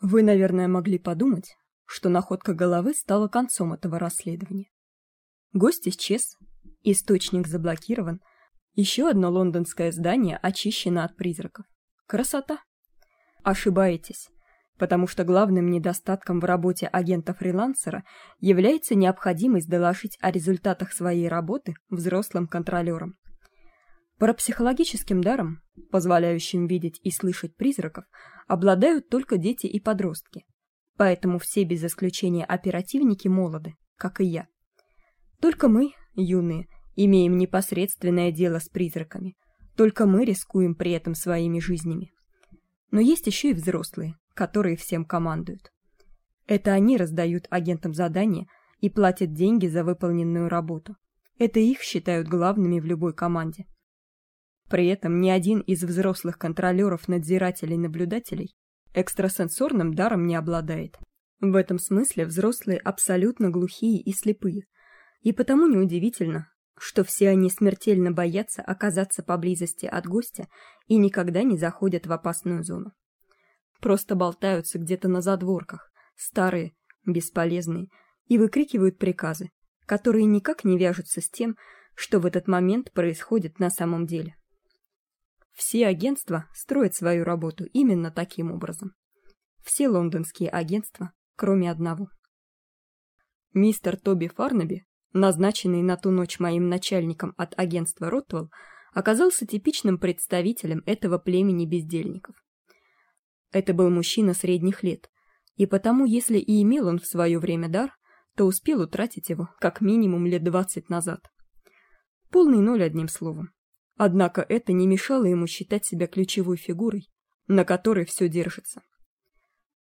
Вы, наверное, могли подумать, что находка головы стала концом этого расследования. Гость исчез, источник заблокирован, еще одно лондонское здание очищено от призраков. Красота. Ошибаетесь, потому что главным недостатком в работе агента-фрилансера является необходимость доложить о результатах своей работы взрослым контролёрам. Парапсихологическим даром, позволяющим видеть и слышать призраков, обладают только дети и подростки. Поэтому все без исключения оперативники молоды, как и я. Только мы, юные, имеем непосредственное дело с призраками. Только мы рискуем при этом своими жизнями. Но есть еще и взрослые, которые всем командуют. Это они раздают агентам задания и платят деньги за выполненную работу. Это их считают главными в любой команде. При этом ни один из взрослых контролёров, надзирателей, наблюдателей экстрасенсорным даром не обладает. В этом смысле взрослые абсолютно глухие и слепые. И потому неудивительно, что все они смертельно боятся оказаться поблизости от гостя и никогда не заходят в опасную зону. Просто болтаются где-то на задворках, старые, бесполезные, и выкрикивают приказы, которые никак не вяжутся с тем, что в этот момент происходит на самом деле. Все агентства строят свою работу именно таким образом. Все лондонские агентства, кроме одного. Мистер Тоби Фарнаби, назначенный на ту ночь моим начальником от агентства Ротвелл, оказался типичным представителем этого племени бездельников. Это был мужчина средних лет, и потому, если и имел он в свое время дар, то успел утратить его как минимум лет двадцать назад. Полный ноль одним словом. Однако это не мешало ему считать себя ключевой фигурой, на которой все держится.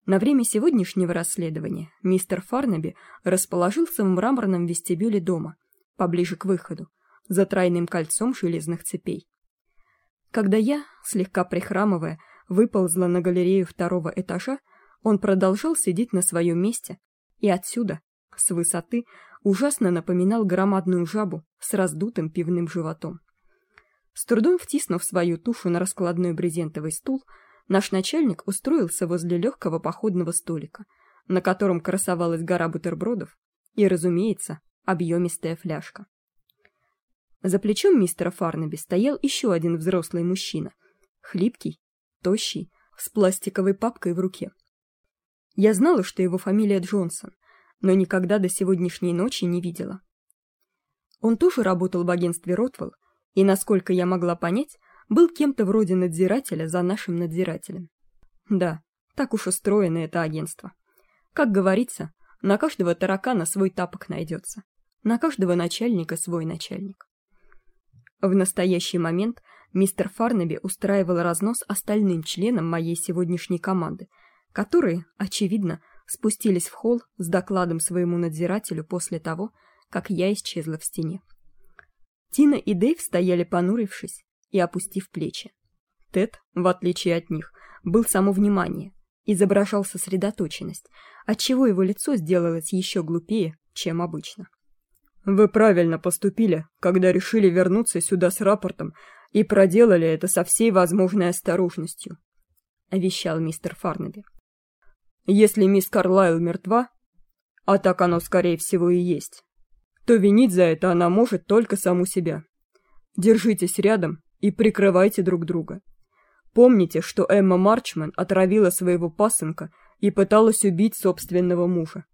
На время сегодняшнего расследования мистер Фарнаби расположился в мраморном вестибюле дома, поближе к выходу, за тройным кольцом железных цепей. Когда я, слегка прихрамывая, выползла на галерею второго этажа, он продолжал сидеть на своем месте, и отсюда, с высоты, ужасно напоминал громадную жабу с раздутым пивным животом. С трудом втиснув свою тушу на раскладной брезентовый стул, наш начальник устроился возле легкого походного столика, на котором красовалась гора бутербродов и, разумеется, объемистая фляжка. За плечом мистера Фарнаби стоял еще один взрослый мужчина, хлипкий, тощий, с пластиковой папкой в руке. Я знала, что его фамилия Джонсон, но никогда до сегодняшней ночи не видела. Он тоже работал в агентстве Ротвелл и, насколько я могла понять, был кем-то вроде надзирателя за нашим надзирателем. Да, так уж устроено это агентство. Как говорится, на каждого таракана свой тапок найдется, на каждого начальника свой начальник. В настоящий момент мистер Фарнаби устраивал разнос остальным членам моей сегодняшней команды, которые, очевидно, спустились в холл с докладом своему надзирателю после того, как я исчезла в стене. Тина и Дэйв стояли понурившись и опустив плечи. Тед, в отличие от них, был само внимание, изображал сосредоточенность, отчего его лицо сделалось еще глупее, чем обычно. Вы правильно поступили, когда решили вернуться сюда с рапортом и проделали это со всей возможной осторожностью, вещал мистер Фарнаби. Если мисс Карлайл мертва, а так оно скорее всего и есть, то винить за это она может только саму себя. Держитесь рядом и прикрывайте друг друга. Помните, что Эмма Марчман отравила своего пасынка и пыталась убить собственного мужа.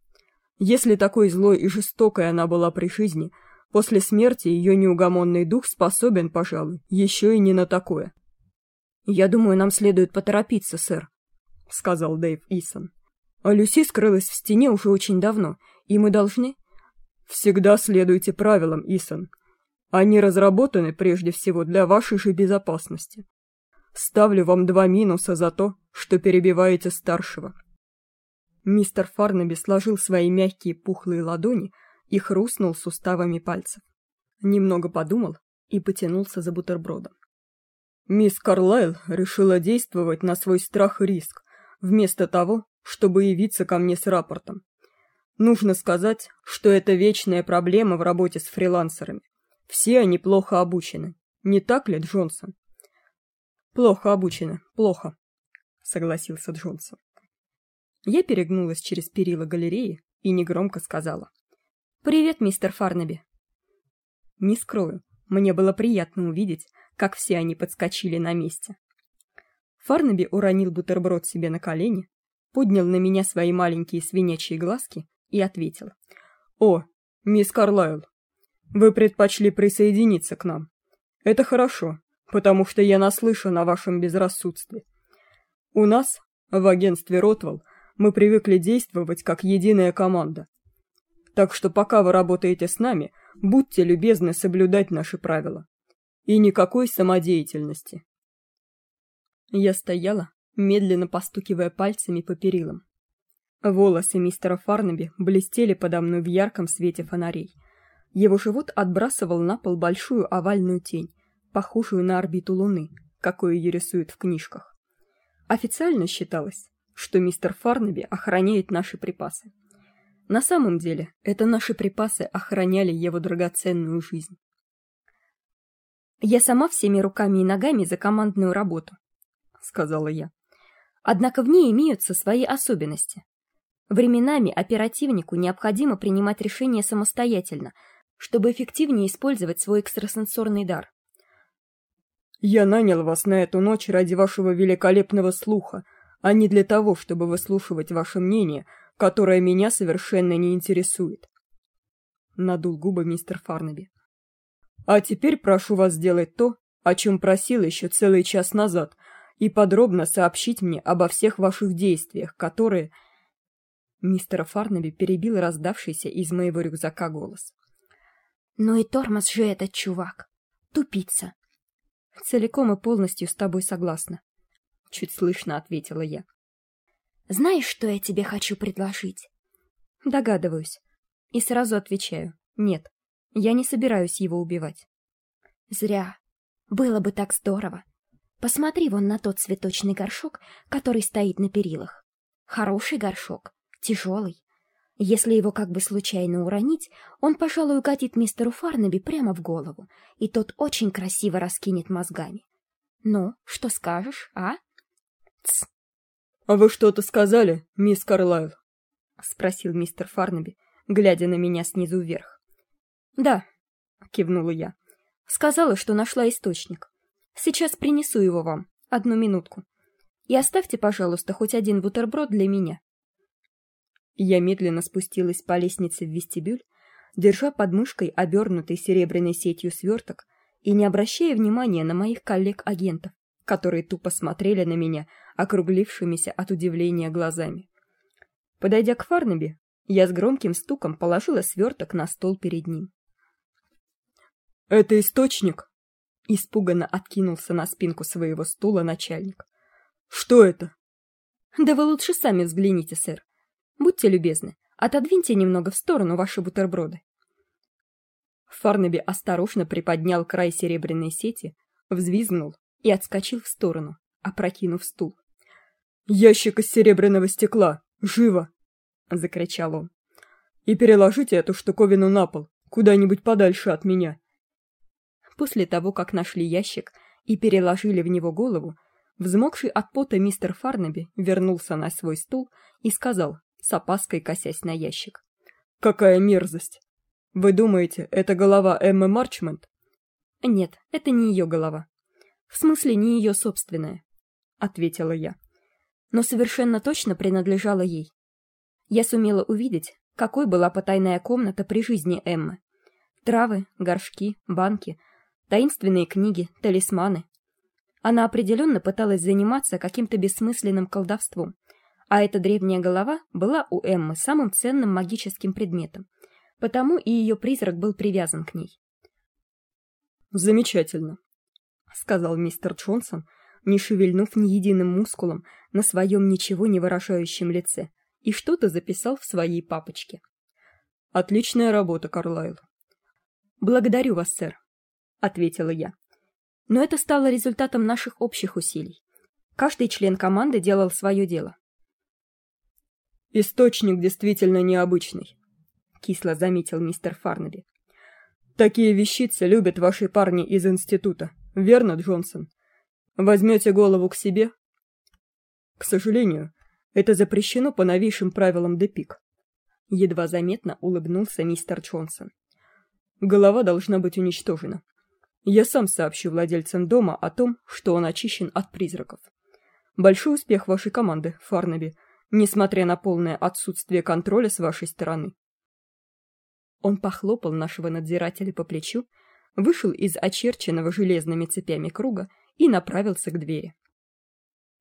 Если такой злой и жестокой она была при жизни, после смерти ее неугомонный дух способен, пожалуй, еще и не на такое. «Я думаю, нам следует поторопиться, сэр», — сказал Дэйв Исон. «А Люси скрылась в стене уже очень давно, и мы должны...» Всегда следуйте правилам, Исон. Они разработаны прежде всего для вашей же безопасности. Ставлю вам два минуса за то, что перебиваете старшего. Мистер Фарнаби сложил свои мягкие пухлые ладони и хрустнул суставами пальцев. Немного подумал и потянулся за бутербродом. Мисс Карлайл решила действовать на свой страх и риск, вместо того, чтобы явиться ко мне с рапортом. Нужно сказать, что это вечная проблема в работе с фрилансерами. Все они плохо обучены. Не так ли, Джонсон? Плохо обучены, плохо, согласился Джонсон. Я перегнулась через перила галереи и негромко сказала: "Привет, мистер Фарнаби". Не скрою, мне было приятно увидеть, как все они подскочили на месте. Фарнаби уронил бутерброд себе на колени, поднял на меня свои маленькие свинячьи глазки и ответил: "О, мисс Карлайл, вы предпочли присоединиться к нам. Это хорошо, потому что я наслышан о вашем безрассудстве. У нас в агентстве Ротвелл мы привыкли действовать как единая команда. Так что пока вы работаете с нами, будьте любезны соблюдать наши правила. И никакой самодеятельности. Я стояла, медленно постукивая пальцами по перилам. Волосы мистера Фарнаби блестели подо мной в ярком свете фонарей. Его живот отбрасывал на пол большую овальную тень, похожую на орбиту Луны, какую ее рисуют в книжках. Официально считалось, что мистер Фарнаби охраняет наши припасы. На самом деле, это наши припасы охраняли его драгоценную жизнь. Я сама всеми руками и ногами за командную работу, сказала я. Однако в ней имеются свои особенности. Временами оперативнику необходимо принимать решения самостоятельно, чтобы эффективнее использовать свой экстрасенсорный дар. Я нанял вас на эту ночь ради вашего великолепного слуха, а не для того, чтобы выслушивать ваше мнение, которое меня совершенно не интересует. Надул губы мистер Фарнаби. А теперь прошу вас сделать то, о чем просил еще целый час назад, и подробно сообщить мне обо всех ваших действиях, которые Мистер Фарнаби перебил раздавшийся из моего рюкзака голос. "Ну и тормоз же этот чувак. Тупица. Целиком и полностью с тобой согласна, чуть слышно ответила я. Знаешь, что я тебе хочу предложить? Догадываюсь. И сразу отвечаю: нет. Я не собираюсь его убивать. Зря. Было бы так здорово. Посмотри вон на тот цветочный горшок, который стоит на перилах. Хороший горшок, тяжелый. Если его как бы случайно уронить, он, пожалуй, угодит мистеру Фарнаби прямо в голову, и тот очень красиво раскинет мозгами. Ну, что скажешь, а? Тс. А вы что-то сказали, мисс Карлайл? спросил мистер Фарнаби, глядя на меня снизу вверх. Да, кивнула я. Сказала, что нашла источник. Сейчас принесу его вам. Одну минутку. И оставьте, пожалуйста, хоть один бутерброд для меня. Я медленно спустилась по лестнице в вестибюль, держа под мышкой обернутый серебряной сетью сверток и не обращая внимания на моих коллег-агентов, которые тупо смотрели на меня округлившимися от удивления глазами. Подойдя к Фарнаби, я с громким стуком положила сверток на стол перед ним. Это источник? Испуганно откинулся на спинку своего стула начальник. Что это? Да вы лучше сами взгляните, сэр. Будьте любезны, отодвиньте немного в сторону ваши бутерброды. Фарнаби осторожно приподнял край серебряной сети, взвизгнул и отскочил в сторону, опрокинув стул. Ящик из серебряного стекла, живо, закричал он. И переложите эту штуковину на пол, куда-нибудь подальше от меня. После того, как нашли ящик и переложили в него голову, взмокший от пота мистер Фарнаби вернулся на свой стул и сказал, с опаской косясь на ящик. Какая мерзость. Вы думаете, это голова Эммы Марчмент? Нет, это не ее голова. В смысле, не ее собственная, ответила я. Но совершенно точно принадлежала ей. Я сумела увидеть, какой была потайная комната при жизни Эммы. Травы, горшки, банки, таинственные книги, талисманы. Она определенно пыталась заниматься каким-то бессмысленным колдовством, а эта древняя голова была у Эммы самым ценным магическим предметом, потому и ее призрак был привязан к ней. Замечательно, сказал мистер Джонсон, не шевельнув ни единым мускулом на своем ничего не выражающем лице, и что-то записал в своей папочке. Отличная работа, Карлайл. Благодарю вас, сэр, ответила я. Но это стало результатом наших общих усилий. Каждый член команды делал свое дело. Источник действительно необычный, кисло заметил мистер Фарнаби. Такие вещицы любят ваши парни из института, верно, Джонсон? Возьмете голову к себе? К сожалению, Это запрещено по новейшим правилам Депик. Едва заметно улыбнулся мистер Джонсон. Голова должна быть уничтожена. Я сам сообщу владельцам дома о том, что он очищен от призраков. Большой успех вашей команды, Фарнаби, несмотря на полное отсутствие контроля с вашей стороны. Он похлопал нашего надзирателя по плечу, вышел из очерченного железными цепями круга и направился к двери.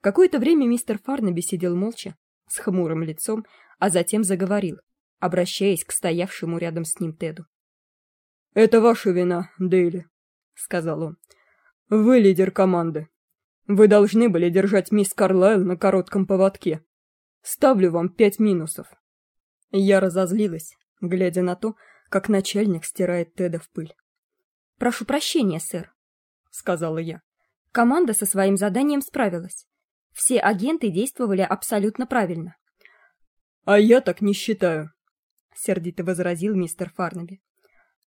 Какое-то время мистер Фарнаби сидел молча, с хмурым лицом, а затем заговорил, обращаясь к стоявшему рядом с ним Теду. «Это ваша вина, Дейли», — сказал он. «Вы лидер команды. Вы должны были держать мисс Карлайл на коротком поводке. Ставлю вам пять минусов». Я разозлилась, глядя на то, как начальник стирает Теда в пыль. «Прошу прощения, сэр», — сказала я. «Команда со своим заданием справилась. Все агенты действовали абсолютно правильно». «А я так не считаю», — сердито возразил мистер Фарнаби.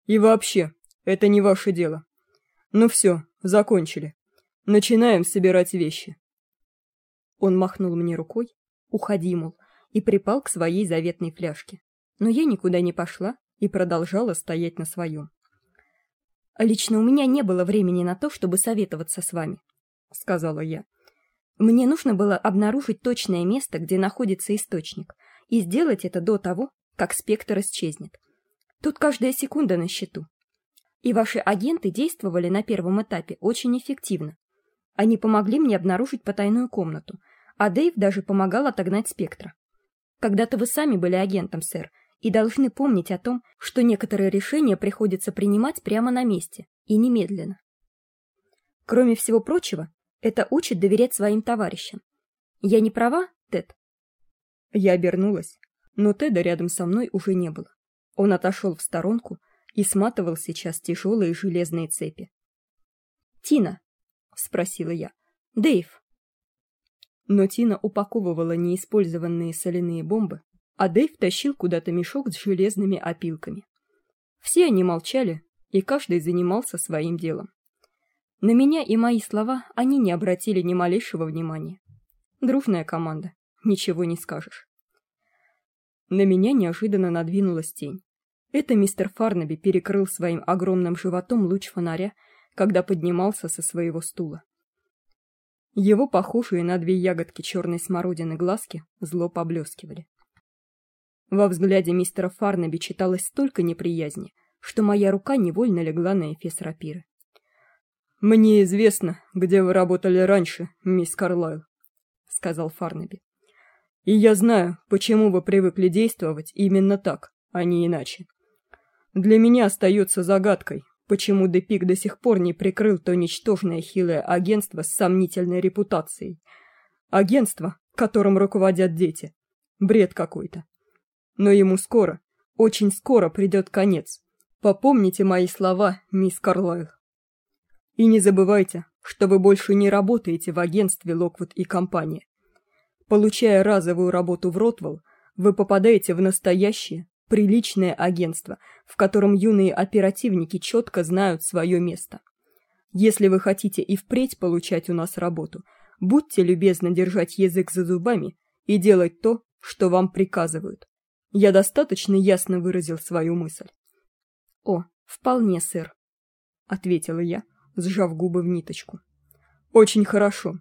«И вообще, это не ваше дело. Ну все, закончили. Начинаем собирать вещи. Он махнул мне рукой, уходи, мол, и припал к своей заветной фляжке. Но я никуда не пошла и продолжала стоять на своем. «А лично у меня не было времени на то, чтобы советоваться с вами, сказала я. Мне нужно было обнаружить точное место, где находится источник, и сделать это до того, как спектр исчезнет. Тут каждая секунда на счету. И ваши агенты действовали на первом этапе очень эффективно. Они помогли мне обнаружить потайную комнату, а Дэйв даже помогал отогнать спектра. Когда-то вы сами были агентом, сэр, и должны помнить о том, что некоторые решения приходится принимать прямо на месте и немедленно. Кроме всего прочего, это учит доверять своим товарищам. Я не права, Тед? Я обернулась, но Теда рядом со мной уже не было. Он отошел в сторонку и сматывал сейчас тяжелые железные цепи. «Тина, спросила я. Дэйв. Но Тина упаковывала неиспользованные соляные бомбы, а Дэйв тащил куда-то мешок с железными опилками. Все они молчали, и каждый занимался своим делом. На меня и мои слова они не обратили ни малейшего внимания. Дружная команда, ничего не скажешь. На меня неожиданно надвинулась тень. Это мистер Фарнаби перекрыл своим огромным животом луч фонаря когда поднимался со своего стула. Его похожие на две ягодки черной смородины глазки зло поблескивали. Во взгляде мистера Фарнаби читалось столько неприязни, что моя рука невольно легла на эфес рапиры. «Мне известно, где вы работали раньше, мисс Карлайл», — сказал Фарнаби. «И я знаю, почему вы привыкли действовать именно так, а не иначе. Для меня остается загадкой, почему Депик до сих пор не прикрыл то ничтожное хилое агентство с сомнительной репутацией. Агентство, которым руководят дети. Бред какой-то. Но ему скоро, очень скоро придет конец. Попомните мои слова, мисс Карлайл. И не забывайте, что вы больше не работаете в агентстве Локвуд и компания. Получая разовую работу в Ротвелл, вы попадаете в настоящее, приличное агентство, в котором юные оперативники четко знают свое место. Если вы хотите и впредь получать у нас работу, будьте любезны держать язык за зубами и делать то, что вам приказывают. Я достаточно ясно выразил свою мысль. О, вполне, сэр, ответила я, сжав губы в ниточку. Очень хорошо.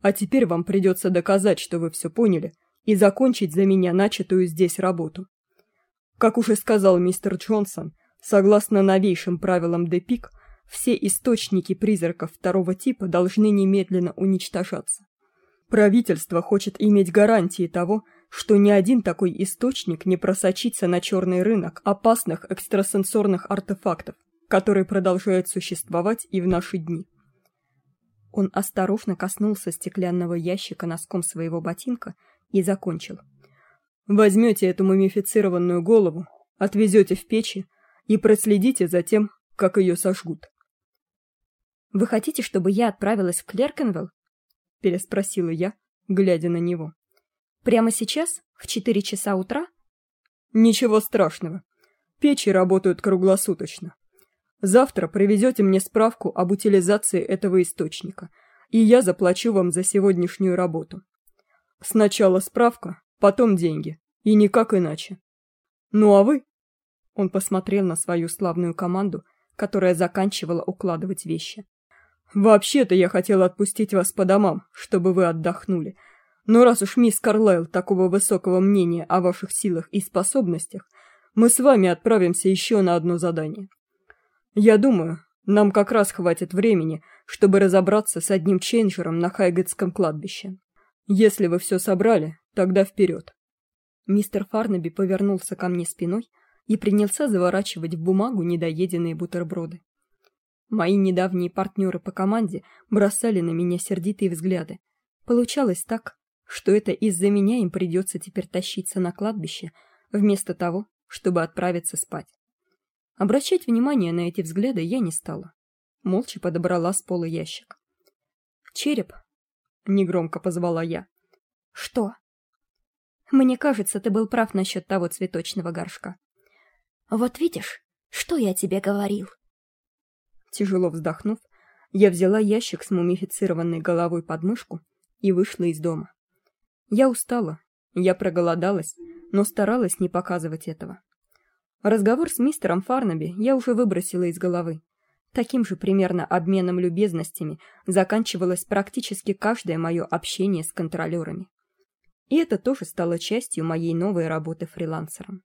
А теперь вам придется доказать, что вы все поняли, и закончить за меня начатую здесь работу. Как уже сказал мистер Джонсон, согласно новейшим правилам Депик, все источники призраков второго типа должны немедленно уничтожаться. Правительство хочет иметь гарантии того, что ни один такой источник не просочится на черный рынок опасных экстрасенсорных артефактов, которые продолжают существовать и в наши дни. Он осторожно коснулся стеклянного ящика носком своего ботинка и закончил. Возьмете эту мумифицированную голову, отвезете в печи и проследите за тем, как ее сожгут. Вы хотите, чтобы я отправилась в Клеркенвелл? переспросила я, глядя на него. Прямо сейчас, в четыре часа утра? Ничего страшного. Печи работают круглосуточно. Завтра привезете мне справку об утилизации этого источника, и я заплачу вам за сегодняшнюю работу. Сначала справка, потом деньги. И никак иначе. Ну а вы? Он посмотрел на свою славную команду, которая заканчивала укладывать вещи. Вообще-то я хотел отпустить вас по домам, чтобы вы отдохнули. Но раз уж мисс Карлайл такого высокого мнения о ваших силах и способностях, мы с вами отправимся еще на одно задание. Я думаю, нам как раз хватит времени, чтобы разобраться с одним чейнджером на Хайгетском кладбище. Если вы все собрали, тогда вперед. Мистер Фарнаби повернулся ко мне спиной и принялся заворачивать в бумагу недоеденные бутерброды. Мои недавние партнеры по команде бросали на меня сердитые взгляды. Получалось так, что это из-за меня им придется теперь тащиться на кладбище, вместо того, чтобы отправиться спать. Обращать внимание на эти взгляды я не стала. Молча подобрала с пола ящик. «Череп!» — негромко позвала я. «Что?» «Мне кажется, ты был прав насчет того цветочного горшка». «Вот видишь, что я тебе говорил?» Тяжело вздохнув, я взяла ящик с мумифицированной головой под мышку и вышла из дома. Я устала, я проголодалась, но старалась не показывать этого. Разговор с мистером Фарнаби я уже выбросила из головы. Таким же примерно обменом любезностями заканчивалось практически каждое мое общение с контролерами. И это тоже стало частью моей новой работы фрилансером.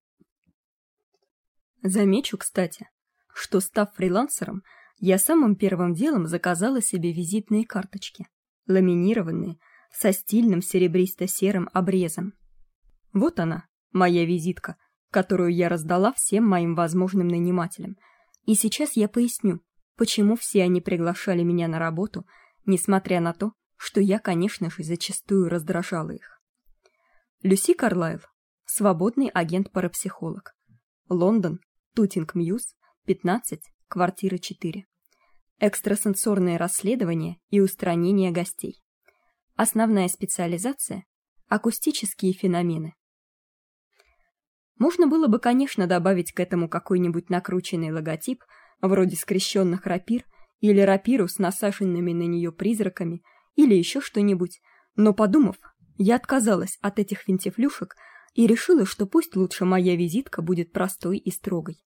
Замечу, кстати, что став фрилансером, я самым первым делом заказала себе визитные карточки, ламинированные, со стильным серебристо-серым обрезом. Вот она, моя визитка, которую я раздала всем моим возможным нанимателям. И сейчас я поясню, почему все они приглашали меня на работу, несмотря на то, что я, конечно же, зачастую раздражала их. Люси Карлайл, свободный агент-парапсихолог. Лондон, Тутинг Мьюз, 15, квартира 4. Экстрасенсорные расследования и устранение гостей. Основная специализация акустические феномены. Можно было бы, конечно, добавить к этому какой-нибудь накрученный логотип, вроде скрещенных рапир или рапиру с насаженными на нее призраками или еще что-нибудь, но подумав, я отказалась от этих финтифлюшек и решила, что пусть лучше моя визитка будет простой и строгой.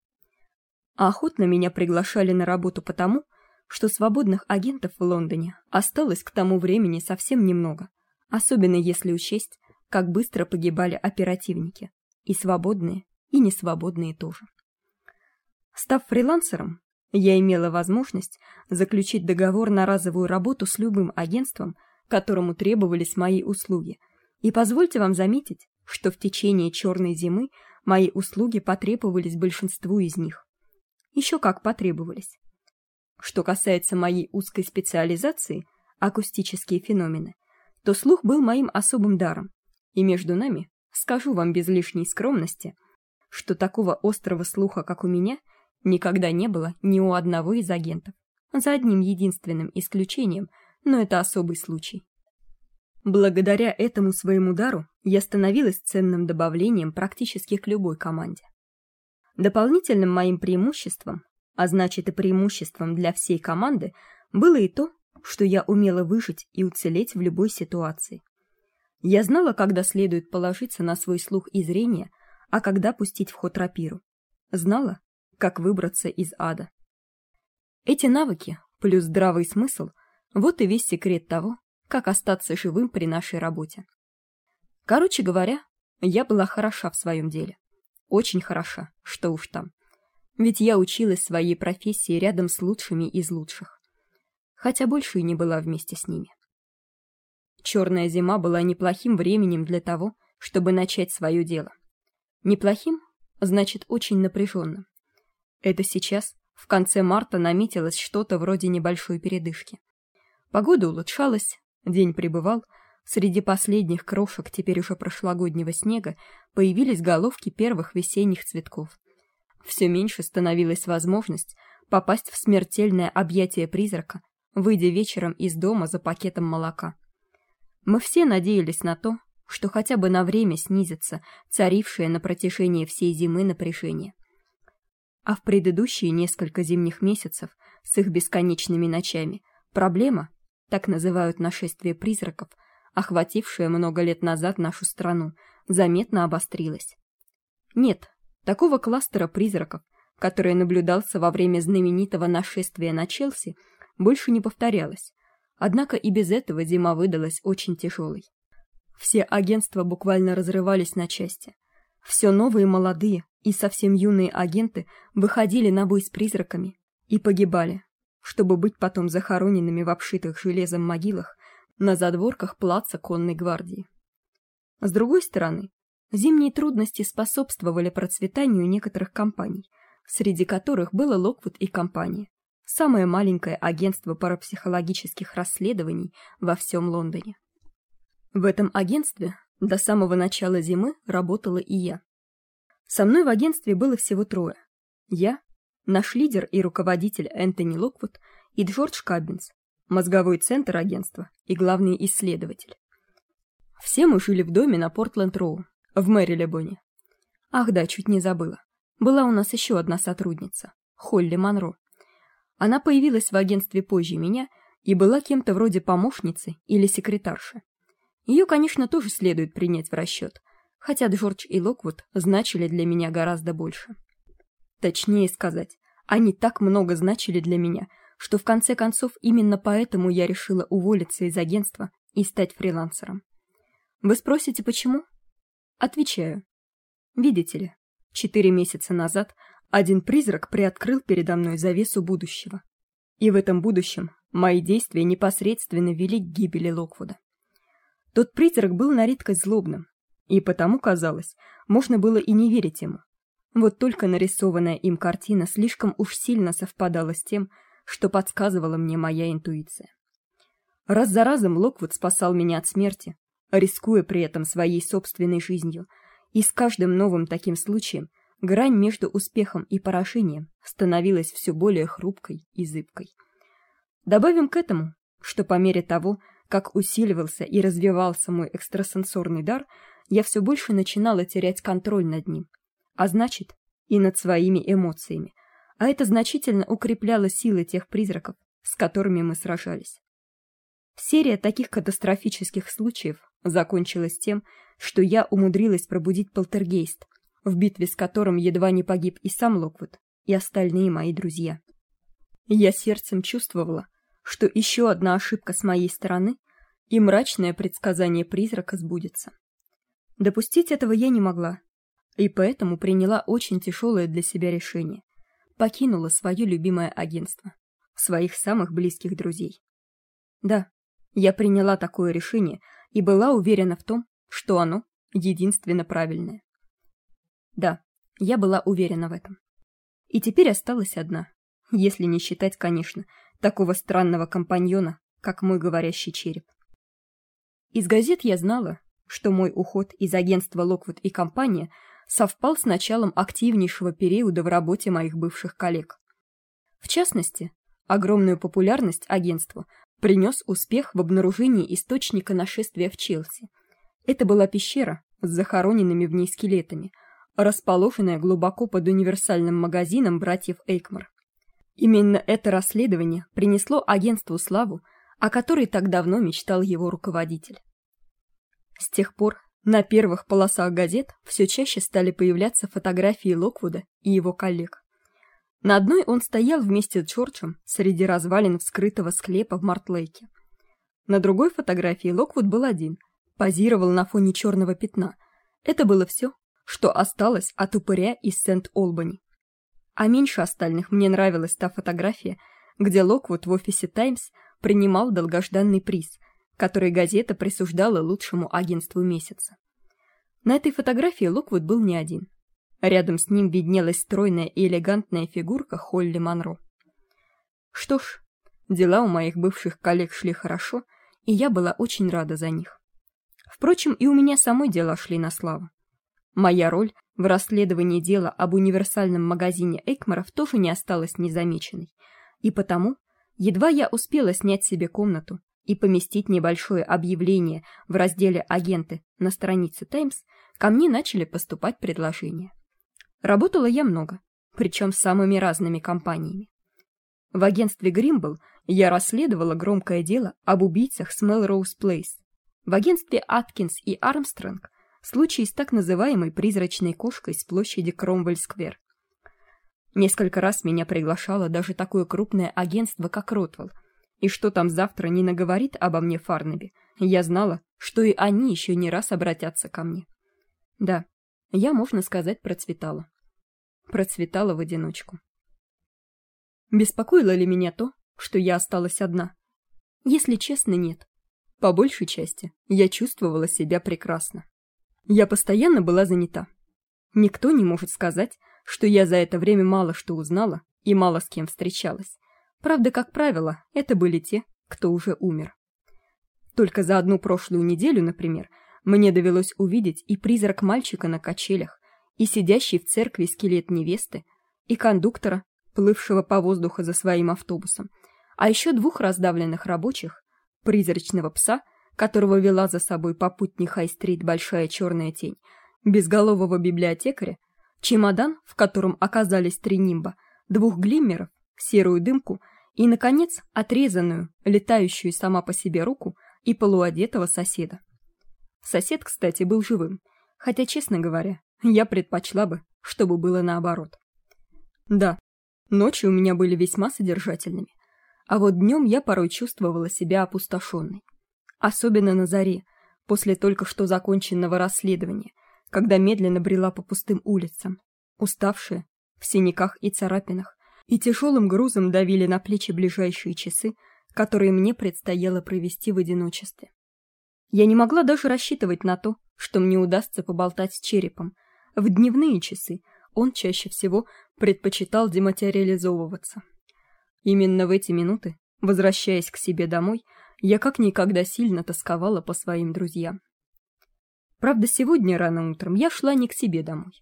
А охотно меня приглашали на работу потому, что свободных агентов в Лондоне осталось к тому времени совсем немного, особенно если учесть, как быстро погибали оперативники, и свободные, и несвободные тоже. Став фрилансером, я имела возможность заключить договор на разовую работу с любым агентством, которому требовались мои услуги. И позвольте вам заметить, что в течение черной зимы мои услуги потребовались большинству из них еще как потребовались. Что касается моей узкой специализации акустические феномены, то слух был моим особым даром. И между нами, скажу вам без лишней скромности, что такого острого слуха, как у меня, никогда не было ни у одного из агентов. За одним единственным исключением, но это особый случай. Благодаря этому своему дару я становилась ценным добавлением практически к любой команде. Дополнительным моим преимуществом, а значит и преимуществом для всей команды, было и то, что я умела выжить и уцелеть в любой ситуации. Я знала, когда следует положиться на свой слух и зрение, а когда пустить в ход рапиру. Знала, как выбраться из ада. Эти навыки, плюс здравый смысл, вот и весь секрет того, как остаться живым при нашей работе. Короче говоря, я была хороша в своем деле. Очень хороша, что уж там. Ведь я училась своей профессии рядом с лучшими из лучших. Хотя больше и не была вместе с ними. Черная зима была неплохим временем для того, чтобы начать свое дело. Неплохим, значит, очень напряженным. Это сейчас, в конце марта, наметилось что-то вроде небольшой передышки. Погода улучшалась, день прибывал, Среди последних крошек теперь уже прошлогоднего снега появились головки первых весенних цветков. Все меньше становилась возможность попасть в смертельное объятие призрака, выйдя вечером из дома за пакетом молока. Мы все надеялись на то, что хотя бы на время снизится царившее на протяжении всей зимы напряжение. А в предыдущие несколько зимних месяцев с их бесконечными ночами проблема, так называют нашествие призраков, охватившая много лет назад нашу страну, заметно обострилась. Нет, такого кластера призраков, который наблюдался во время знаменитого нашествия на Челси, больше не повторялось. Однако и без этого зима выдалась очень тяжелой. Все агентства буквально разрывались на части. Все новые молодые и совсем юные агенты выходили на бой с призраками и погибали, чтобы быть потом захороненными в обшитых железом могилах на задворках плаца конной гвардии. С другой стороны, зимние трудности способствовали процветанию некоторых компаний, среди которых было Локвуд и компания, самое маленькое агентство парапсихологических расследований во всем Лондоне. В этом агентстве до самого начала зимы работала и я. Со мной в агентстве было всего трое. Я, наш лидер и руководитель Энтони Локвуд и Джордж Каббинс, мозговой центр агентства и главный исследователь. Все мы жили в доме на Портленд-Роу, в Мэрилебоне. Ах да, чуть не забыла. Была у нас еще одна сотрудница, Холли Монро. Она появилась в агентстве позже меня и была кем-то вроде помощницы или секретарши. Ее, конечно, тоже следует принять в расчет, хотя Джордж и Локвуд значили для меня гораздо больше. Точнее сказать, они так много значили для меня, что в конце концов именно поэтому я решила уволиться из агентства и стать фрилансером. Вы спросите, почему? Отвечаю. Видите ли, четыре месяца назад один призрак приоткрыл передо мной завесу будущего. И в этом будущем мои действия непосредственно вели к гибели Локвуда. Тот призрак был на редкость злобным, и потому казалось, можно было и не верить ему. Вот только нарисованная им картина слишком уж сильно совпадала с тем, что подсказывала мне моя интуиция. Раз за разом Локвуд спасал меня от смерти, рискуя при этом своей собственной жизнью, и с каждым новым таким случаем грань между успехом и поражением становилась все более хрупкой и зыбкой. Добавим к этому, что по мере того, как усиливался и развивался мой экстрасенсорный дар, я все больше начинала терять контроль над ним, а значит, и над своими эмоциями, а это значительно укрепляло силы тех призраков, с которыми мы сражались. Серия таких катастрофических случаев закончилась тем, что я умудрилась пробудить полтергейст, в битве с которым едва не погиб и сам Локвуд, и остальные мои друзья. Я сердцем чувствовала, что еще одна ошибка с моей стороны, и мрачное предсказание призрака сбудется. Допустить этого я не могла, и поэтому приняла очень тяжелое для себя решение покинула свое любимое агентство, своих самых близких друзей. Да, я приняла такое решение и была уверена в том, что оно единственно правильное. Да, я была уверена в этом. И теперь осталась одна, если не считать, конечно, такого странного компаньона, как мой говорящий череп. Из газет я знала, что мой уход из агентства Локвуд и компания совпал с началом активнейшего периода в работе моих бывших коллег. В частности, огромную популярность агентству принес успех в обнаружении источника нашествия в Челси. Это была пещера с захороненными в ней скелетами, расположенная глубоко под универсальным магазином братьев Эйкмар. Именно это расследование принесло агентству славу, о которой так давно мечтал его руководитель. С тех пор на первых полосах газет все чаще стали появляться фотографии Локвуда и его коллег. На одной он стоял вместе с Джорджем среди развалин вскрытого склепа в Мартлейке. На другой фотографии Локвуд был один, позировал на фоне черного пятна. Это было все, что осталось от упыря из Сент-Олбани. А меньше остальных мне нравилась та фотография, где Локвуд в офисе Таймс принимал долгожданный приз – который газета присуждала лучшему агентству месяца. На этой фотографии Локвуд был не один. Рядом с ним виднелась стройная и элегантная фигурка Холли Монро. Что ж, дела у моих бывших коллег шли хорошо, и я была очень рада за них. Впрочем, и у меня самой дела шли на славу. Моя роль в расследовании дела об универсальном магазине Эйкмаров тоже не осталась незамеченной, и потому, едва я успела снять себе комнату и поместить небольшое объявление в разделе «Агенты» на странице «Таймс», ко мне начали поступать предложения. Работала я много, причем с самыми разными компаниями. В агентстве Гримбл я расследовала громкое дело об убийцах с Мелроуз Плейс. В агентстве Аткинс и Армстронг случай с так называемой призрачной кошкой с площади Кромвель-сквер. Несколько раз меня приглашало даже такое крупное агентство, как Ротвелл. И что там завтра не наговорит обо мне Фарнаби, я знала, что и они еще не раз обратятся ко мне. Да, я, можно сказать, процветала. Процветала в одиночку. Беспокоило ли меня то, что я осталась одна? Если честно, нет. По большей части я чувствовала себя прекрасно. Я постоянно была занята. Никто не может сказать, что я за это время мало что узнала и мало с кем встречалась. Правда, как правило, это были те, кто уже умер. Только за одну прошлую неделю, например, мне довелось увидеть и призрак мальчика на качелях, и сидящий в церкви скелет невесты, и кондуктора, плывшего по воздуху за своим автобусом, а еще двух раздавленных рабочих, призрачного пса, которого вела за собой попутный Хай-стрит большая черная тень, безголового библиотекаря, чемодан, в котором оказались три нимба, двух глиммеров, серую дымку и, наконец, отрезанную, летающую сама по себе руку и полуодетого соседа. Сосед, кстати, был живым, хотя, честно говоря, я предпочла бы, чтобы было наоборот. Да, ночи у меня были весьма содержательными, а вот днем я порой чувствовала себя опустошенной. Особенно на заре, после только что законченного расследования, когда медленно брела по пустым улицам, уставшая, в синяках и царапинах, и тяжелым грузом давили на плечи ближайшие часы, которые мне предстояло провести в одиночестве. Я не могла даже рассчитывать на то, что мне удастся поболтать с черепом. В дневные часы он чаще всего предпочитал дематериализовываться. Именно в эти минуты, возвращаясь к себе домой, я как никогда сильно тосковала по своим друзьям. Правда, сегодня рано утром я шла не к себе домой.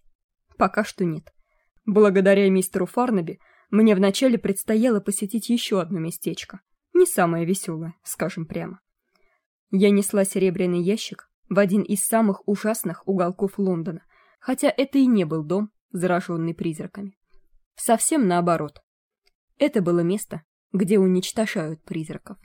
Пока что нет. Благодаря мистеру Фарнаби мне вначале предстояло посетить еще одно местечко, не самое веселое, скажем прямо. Я несла серебряный ящик в один из самых ужасных уголков Лондона, хотя это и не был дом, зараженный призраками. Совсем наоборот. Это было место, где уничтожают призраков.